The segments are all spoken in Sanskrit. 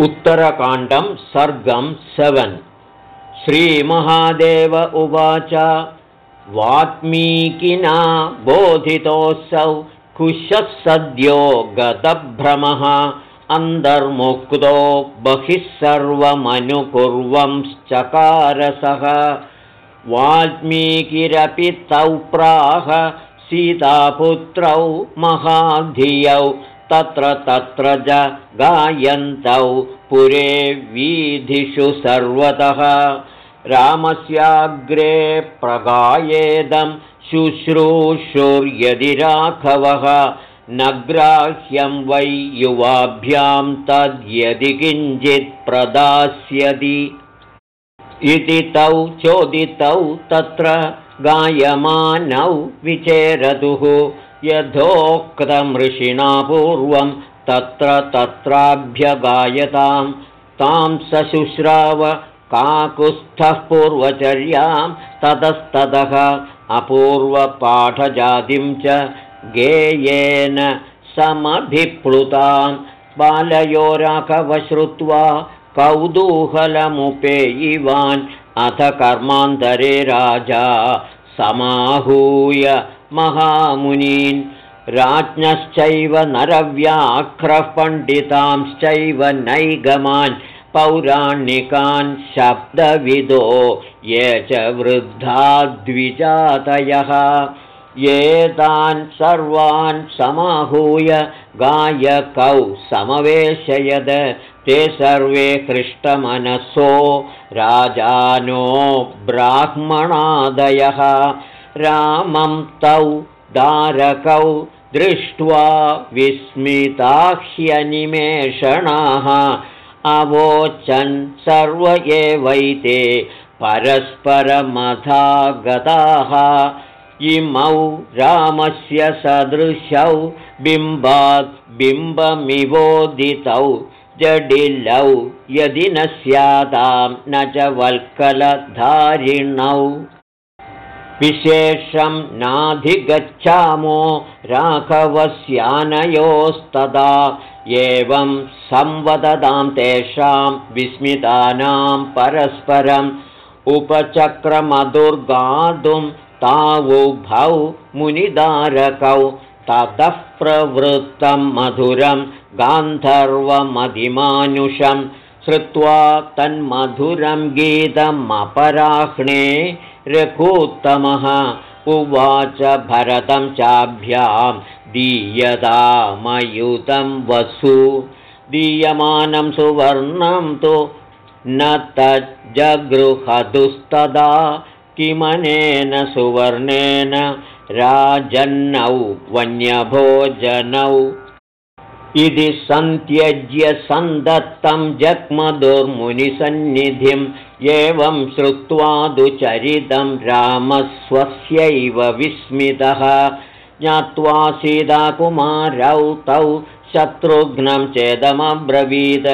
उत्तरकाण्डं सर्गं सेवन्। श्रीमहादेव उवाच वात्मीकिना बोधितोऽसौ कुशः सद्यो गतभ्रमः अन्तर्मुक्तो बहिः सर्वमनुकुर्वंश्चकारसः। वाल्मीकिरपि तौ प्राह सीतापुत्रौ महाधियौ तत्र तत्र च गायन्तौ पुरे वीधिषु सर्वतः। रामस्याग्रे प्रगायेदं शुश्रूषुर्यदि राघवः न ग्राह्यं वै युवाभ्यां तद्यदि किञ्चित् प्रदास्यति। इति तौ चोदितौ तत्र गायमानौ विचेरतुः यथोक्तमृषिणा पूर्वं तत्र तत्राभ्यगायतां तां सशुश्राव काकुत्स्थः पूर्वचर्यां ततस्ततः अपूर्वपाठजातिं च गेयेन समभिप्लुतां बालयो राघवश्रुत्वा कौतूहलमुपेयिवान् अथ कर्मान्तरे राजा समाहूय महामुनीन्। राज्ञश्चैव नरव्याघ्रः पण्डितांश्चैव नैगमान्। पौराणिकान् शब्दविदो ये च वृद्धा द्विजातयः। एतान् सर्वान् समाहूय गायकौ समवेशयद। ते सर्वे हृष्टमनसो राजानो ब्राह्मणादयः रामं तौ दारकौ दृष्ट्वा विस्मिताह्यनिमेषणाः। अवोचन् सर्व एवैते परस्परमथागताः। इमौ रामस्य सदृशौ बिम्बात् बिम्बमिवोदितौ जडिलौ। यदि न स्यातां न च वल्कलधारिणौ विशेषं नाधिगच्छामो राघवस्यानयोस्तदा। एवं संवदतां तेषां विस्मितानां परस्परम् उपचक्रमधुर्गातुं तावुभौ मुनिदारकौ ततः प्रवृत्तं मधुरं गान्धर्वमधिमानुषं श्रुत्वा तन्मधुरं गीतमपराह्णे रघूत्तमः उवाच भरतं चाभ्यां दीयतामयुतं वसु। दीयमानं सुवर्णं तु न तज्जगृहदुस्तदा किमनेन सुवर्णेन राजन्नौ वन्यभोजनौ इति सन्त्यज्य सन्दत्तं जग्मदुर्मुनिसन्निधिं एवं श्रुत्वा दुचरितं रामस्वस्यैव विस्मितः। ज्ञात्वा सीताकुमारौ तौ शत्रुघ्नं चेदमब्रवीद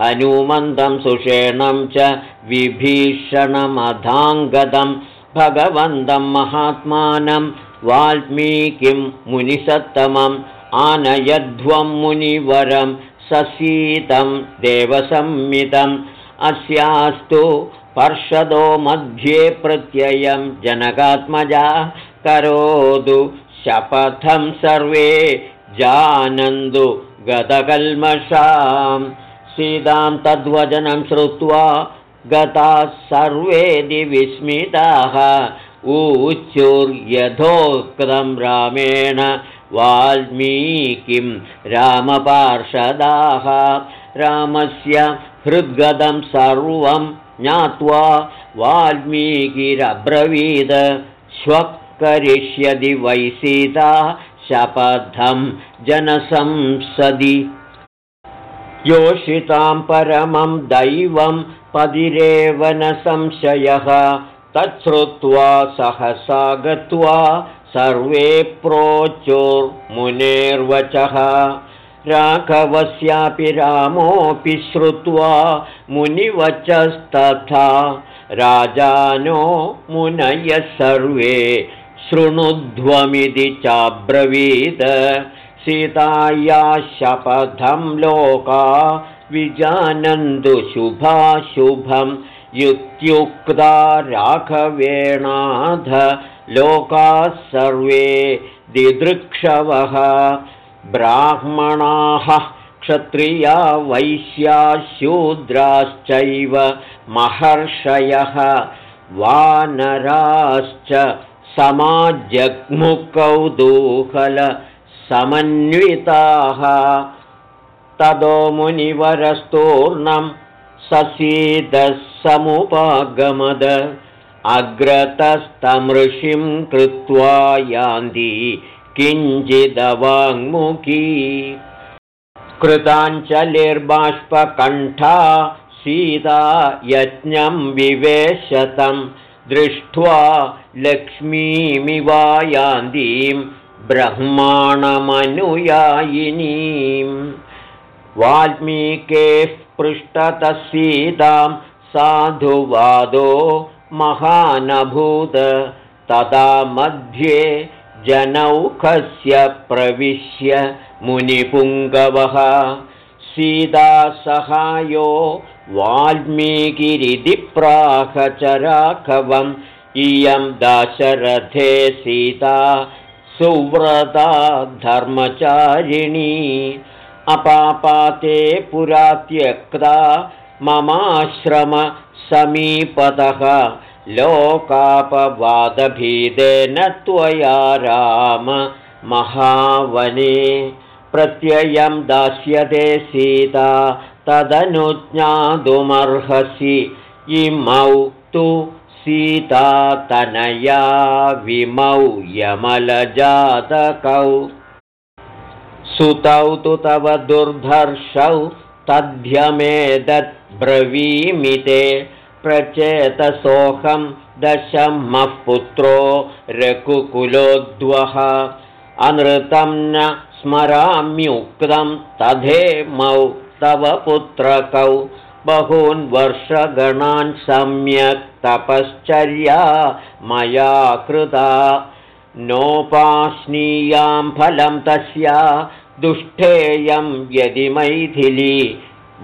हनुमन्तं सुषेणं च विभीषणमधाङ्गदं भगवन्तं महात्मानं वाल्मीकिं मुनिसत्तमम् आनयध्वं मुनिवरं ससीतं देवसंमितम् अस्यास्तु पर्षदो मध्ये प्रत्ययं जनकात्मजा करोतु शपथं सर्वे जानन्तु गतकल्मषां। सीतां तद्वचनं श्रुत्वा गताः सर्वेदि विस्मिताः ऊच्युर्यथोक्तं रामेण वाल्मीकिं रामपार्षदाः रामस्य हृद्गतं सर्वं ज्ञात्वा वाल्मीकिरब्रवीद। श्वः करिष्यति वै सीता शपथं जनसंसदि। योषितां परमं दैवं पदिरेव न संशयः। तच्छ्रुत्वा सहसा गत्वा सर्वे प्रोचोर्मुनेर्वचः। राघवस्यापि रामोऽपि श्रुत्वा मुनिवचस्तथा। राजानो मुनयः सर्वे शृणुध्वमिति चाब्रवीत् सीताया शपथं लोका विजानन्तु शुभाशुभं। युत्युक्ता राघवेणाध लोकाः सर्वे दिदृक्षवः। ब्राह्मणाः क्षत्रिया शूद्राश्चैव महर्षयः वानराश्च समाजग्मुकौतूहलसमन्विताः तदो मुनिवरस्तूर्णं ससीदः समुपागमद अग्रतस्तमृषिं कृत्वा यान्ति किञ्चिदवाङ्मुखी। कृताञ्चलिर्बाष्पकण्ठा सीता यज्ञं विवेशतं दृष्ट्वा लक्ष्मीमिवायान्तीं ब्रह्माणमनुयायिनीम् वाल्मीकेः पृष्ठतः सीतां साधुवादो महानभूत तदा मध्ये जनौखस्य प्रविश्य मुनिपुङ्गवः। सीतासहायो वाल्मीकिरिति प्राहचराघवम् इयं दाशरथे सीता सुव्रता धर्मचारिणी। अपापाते पुरा त्यक्ता ममाश्रमसमीपतः लोकापवादभीदेन त्वया राम महावने। प्रत्ययं दास्यते सीता तदनुज्ञातुमर्हसि। इमौ तु सीतातनया विमौ यमलजातकौ। सुतौ तु तव दुर्धर्षौ तद्ध्यमेदद्ब्रवीमिते प्रचेतसोऽहं दशमः पुत्रो रघुकुलोद्वः। अनृतं न स्मराम्युक्तं तथेमौ तव पुत्रकौ। बहून् वर्षगणान् सम्यक् तपश्चर्या मया कृता। नोपास्नीयां फलं तस्या दुष्टेयं यदि मैथिली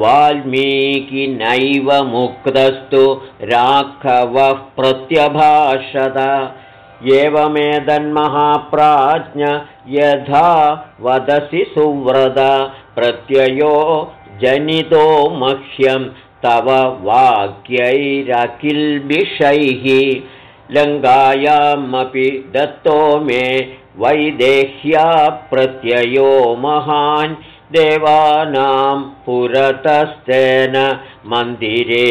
वाल्मीकि नैव मुक्तस्तु राघवः प्रत्यभाषत। एवमेतन्महाप्राज्ञ यथा वदसि सुव्रत प्रत्ययो जनितो मह्यं तव वाक्यैरकिल्बिषैः लङ्कायामपि दत्तो मे वैदेह्या प्रत्ययो महान् देवानां पुरतस्तेन मन्दिरे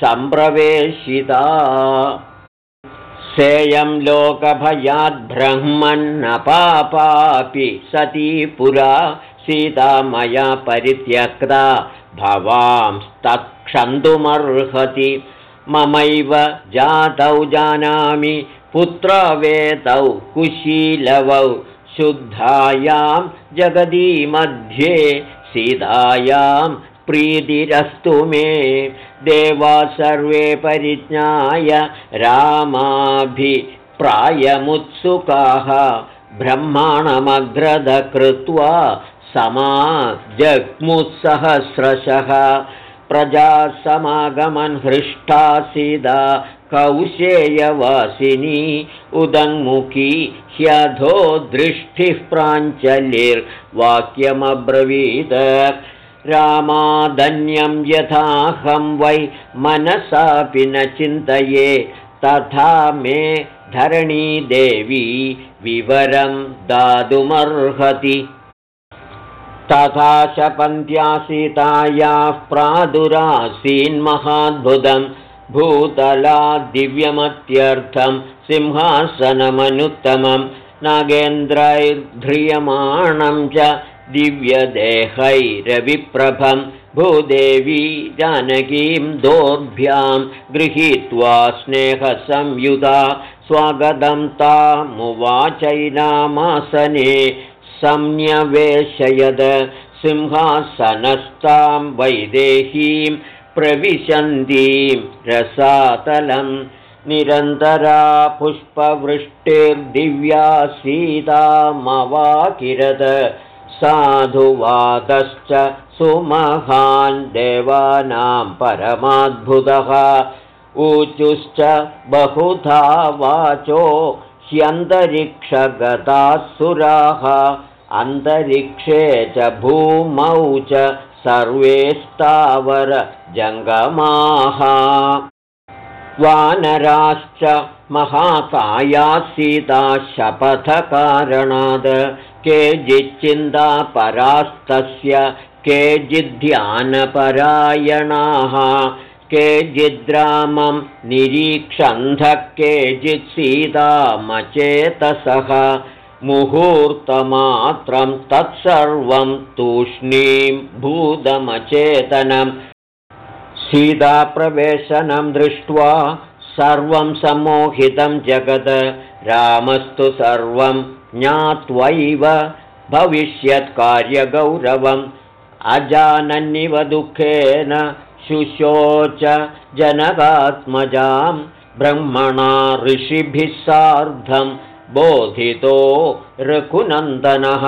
सम्प्रवेशिता। सेयं लोकभयाद्ब्रह्मन्नपापापि सती पुरा। सीता मया परित्यक्ता भवांस्तक्षन्तुमर्हति ममैव जातौ जानामि पुत्रवेतौ कुशीलवौ। शुद्धायां जगदीमध्ये सीतायां प्रीतिरस्तु मे। देवा सर्वे परिज्ञाय रामाभिप्रायमुत्सुकाः। ब्रह्माणमग्रदकृत्वा समाजग्मुत्सहस्रशः प्रजासमागमन् हृष्टा सीदा कौशेयवासिनी उदङ्मुखी ह्यधो दृष्टिः प्राञ्चलिर्वाक्यमब्रवीद रामादन्यं यथाहं वै मनसापि न चिन्तये तथा मे धरणीदेवी विवरं दातुमर्हति। तथा शपन्त्यासीतायाः प्रादुरासीन्महाद्भुतम् भूतला दिव्यमत्यर्थं सिंहासनमनुत्तमं नागेन्द्रैर्ध्रियमाणं च दिव्यदेहैरविप्रभं भूदेवी जानकीं दोर्भ्यां गृहीत्वा स्नेहसंयुता स्वागतं तामुवाचैनामासने संन्यवेशयद सिंहासनस्तां वैदेहीं प्रविशन्तीं रसातलं निरन्तरा पुष्पवृष्टिर्दिव्या सीतामवाकिरद साधुवादश्च सुमहान् देवानां परमाद्भुतः ऊचुश्च बहुधा वाचो ह्यन्तरिक्षगताः सुराः अन्तरिक्षे च भूमौ च सर्वे स्थावरजङ्गमाः वानराश्च महाकायासीता शपथकारणाद् केचिच्चिन्तापरास्तस्य केचिद्ध्यानपरायणाः। केचिद्रामं निरीक्षन्धः केचित् सीतामचेतसः मुहूर्तमात्रं तत्सर्वं तूष्णीं भूतमचेतनं। सीताप्रवेशनं दृष्ट्वा सर्वं सम्मोहितं जगद रामस्तु सर्वं ज्ञात्वैव भविष्यत्कार्यगौरवम् अजानन्निव दुःखेन शुशोच जनकात्मजां। ब्रह्मणा ऋषिभिः सार्धं बोधितो रघुनन्दनः।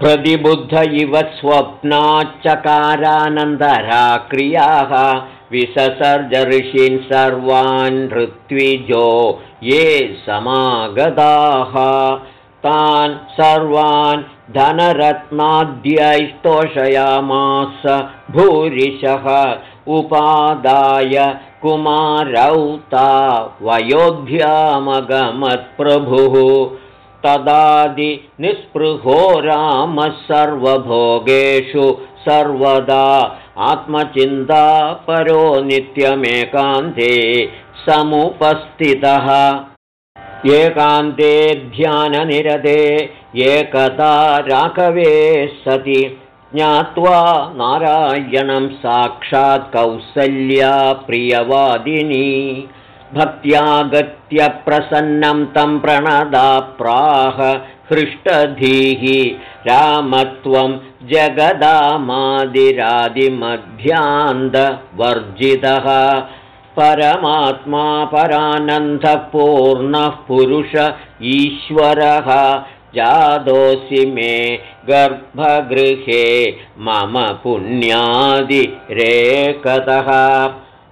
प्रतिबुद्ध इव स्वप्नाच्चकारानन्दरा क्रियाः विससर्ज ऋषीन् सर्वान् ऋत्विजो ये समागताः। तान् सर्वान् धनरत्नाद्यैस्तोषयामास भूरिशः उपादाय कुमारौ ता वयोध्यामगमत्प्रभुः तदादिनिःस्पृहो रामः सर्वभोगेषु सर्वदा आत्मचिन्ता परो नित्यमेकान्ते समुपस्थितः। एकान्ते ध्याननिरते एकदा राघवे सति ज्ञात्वा नारायणं साक्षात् कौसल्या प्रियवादिनी। भक्त्यागत्य प्रसन्नं तं प्रणदा प्राह हृष्टधीः रामत्वं जगदामादिरादिमध्यान्तवर्जितः। परमात्मा परानन्दपूर्णः पुरुष ईश्वरः जादोऽसि मे गर्भगृहे मम पुण्यादिरेकतः।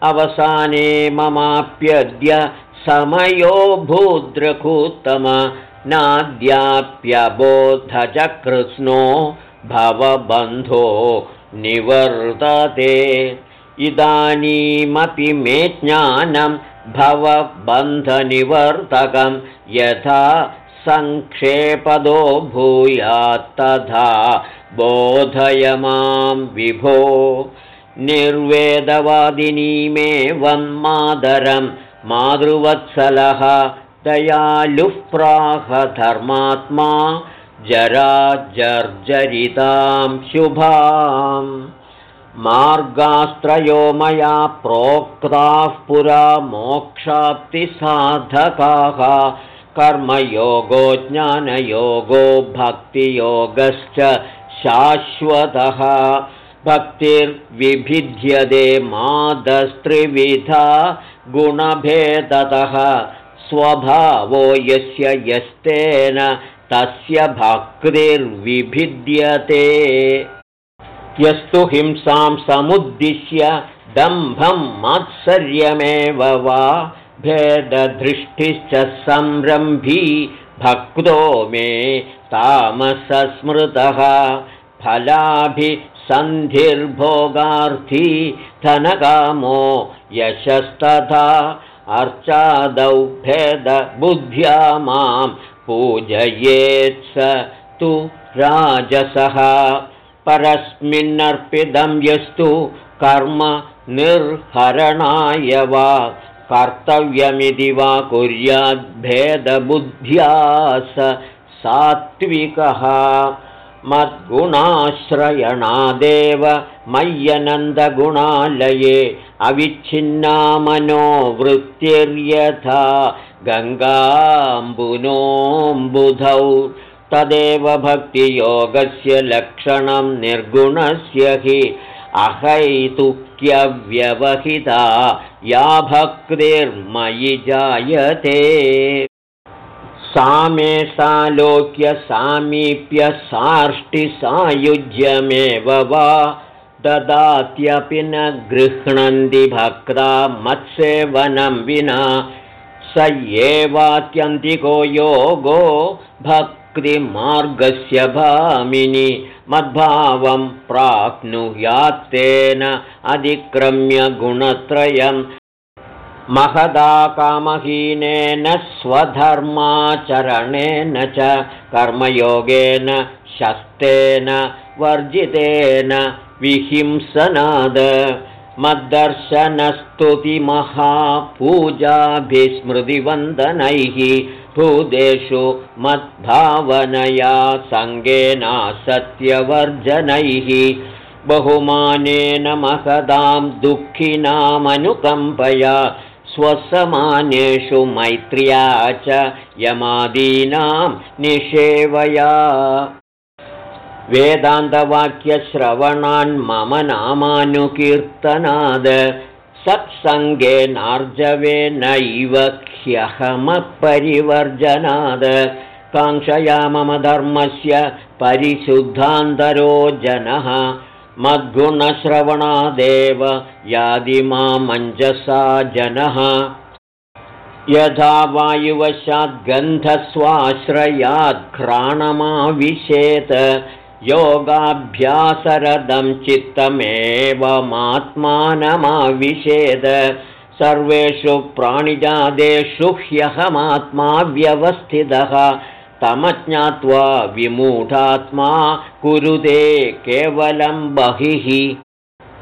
अवसाने ममाप्यद्य समयो भूद्रकूत्तम नाद्याप्यबोधचकृत्स्नो भवबन्धो निवर्तते। इदानीमपि मे ज्ञानं भवबन्धनिवर्तकं यथा सङ्क्षेपदो भूयात्तथा बोधय मां विभो निर्वेदवादिनीमेवं मादरं मातृवत्सलः दयालुः धर्मात्मा जराजर्जरितां शुभाम् मार्गास्त्रयो मया प्रोक्ताः पुरा मोक्षाप्तिसाधकाः कर्मयोगो ज्ञानयोगो भक्तियोगश्च शाश्वतः। भक्तिर्विभिद्यते मादस्त्रिविधा गुणभेदतः। स्वभावो यस्य यस्तेन तस्य भक्तिर्विभिद्यते। यस्तु हिंसां समुद्दिश्य दम्भं मात्सर्यमेव वा भेददृष्टिश्च संरम्भी भक्तो मे तामसस्मृतः फलाभिसन्धिर्भोगार्थी धनकामो यशस्तथा अर्चादौ भेदबुद्ध्या मां पूजयेत्स तु राजसः परस्मिन्नर्पितं यस्तु कर्म निर्हरणाय वा कर्तव्यमिति वा कुर्याद्भेदबुद्ध्या स सात्विकः। मद्गुणाश्रयणादेव मय्यनन्दगुणालये अविच्छिन्ना मनोवृत्तिर्यथा गङ्गाम्बुनोऽम्बुधौ। तदेव भक्तियोगस्य लक्षणं निर्गुणस्य हि अहैतुक्यव्यवहिता या भक्तिर्मयि जायते। सामे सालोक्य सामीप्य साष्टिसायुज्यमेव वा ददात्यपि न गृह्णन्ति भक्ता मत्सेवनं विना। स एवात्यन्तिको योगो भक्तिमार्गस्य भामिनि मद्भावं प्राप्नुयात्तेन अधिक्रम्य गुणत्रयम् महदा कामहीनेन स्वधर्माचरणेन च कर्मयोगेन शस्तेन वर्जितेन विहिंसनाद। मद्दर्शनस्तुतिमहापूजाभिस्मृतिवन्दनैः भूतेषु मद्भावनया सत्यवर्जनैः बहुमानेन महदां दुःखिनामनुकम्पया स्वसमानेषु मैत्र्या च यमादीनां निषेवया। वेदान्तवाक्यश्रवणान् मम नामानुकीर्तनाद सत्सङ्गेनार्जवेनैव ह्यहमपरिवर्जनाद काङ्क्षया मम धर्मस्य परिशुद्धान्तरो जनः। मद्गुणश्रवणादेव यादिमामञ्जसा जनः। यथा वायुवशाद्गन्धस्वाश्रयाद्घ्राणमाविशेत योगाभ्यासरदं चित्तमेवमात्मानमाविशेद सर्वेषु प्राणिजादेषु ह्यहमात्मा व्यवस्थितः तमज्ञात्वा विमूढात्मा कुरुते केवलं बहिः।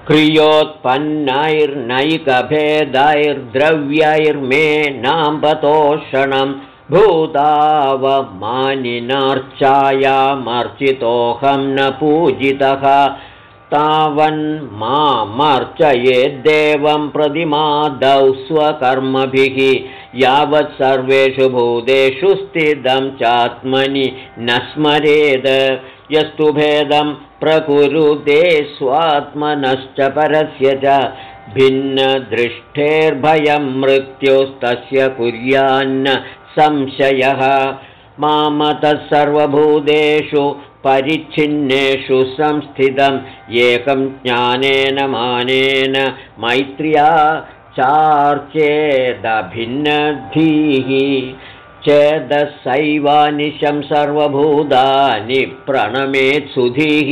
क्रियोत्पन्नैर्नैकभेदैर्द्रव्यैर्मे नाम्बतोषणं भूतावमानिनार्चायामर्चितोऽहं न पूजितः तावन्मामर्चयेद्देवं प्रतिमादौ स्वकर्मभिः यावत् सर्वेषु भूतेषु स्थितं चात्मनि न स्मरेद। यस्तु भेदं प्रकुरुते स्वात्मनश्च परस्य च भिन्नदृष्टेर्भयं मृत्युस्तस्य कुर्यान्न संशयः। मामतः सर्वभूतेषु परिच्छिन्नेषु संस्थितम्। एकं ज्ञानेन मानेन मैत्र्या चार्चेदभिन्नधीः। चेदसैवानिशं सर्वभूतानि प्रणमेत्सुधीः।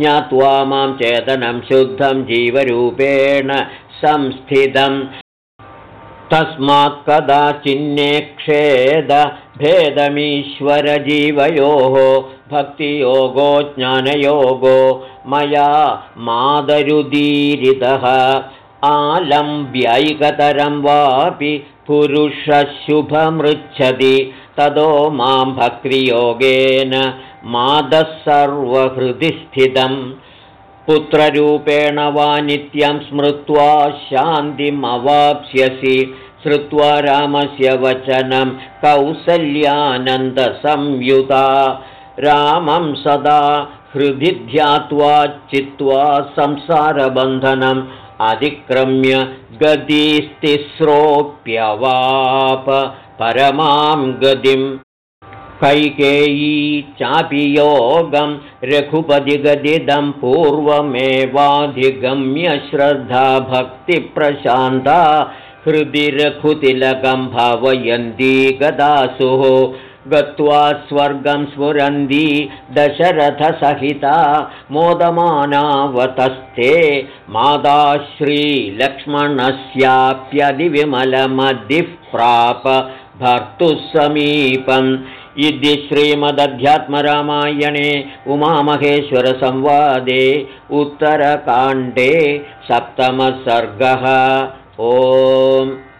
ज्ञात्वा मां चेतनं शुद्धं जीवरूपेण संस्थितम् तस्मात् कदाचिन्नेक्षेदभेदमीश्वरजीवयोः भक्तियोगो ज्ञानयोगो मया मादरुदीरितः। आलम्ब्यैकतरं वापि पुरुषशुभमृच्छति ततो मां भक्तियोगेन मादः सर्वहृदि स्थितम्। पुत्ररूपेण वा नित्यं स्मृत्वा शान्तिमवाप्स्यसि श्रुत्वा रामस्य वचनं कौसल्यानन्दसंयुता। रामं सदा हृदि ध्यात्वा चित्वा संसारबन्धनम् अधिक्रम्य गतिस्तिस्रोऽप्यवाप परमां गतिम् कैकेयी चापि योगं रघुपतिगदिदं पूर्वमेवाधिगम्य श्रद्धा भक्तिप्रशान्ता हृदि रघुतिलकं भावयन्ती गदासुः गत्वा स्वर्गं स्फुरन्ती दशरथसहिता मोदमानावतस्ते माता श्रीलक्ष्मणस्याप्यधिविमलमधिः प्राप भर्तुः समीपम्। इति श्रीमदध्यात्मरामायणे उमामहेश्वरसंवादे उत्तरकाण्डे सप्तमः ओम्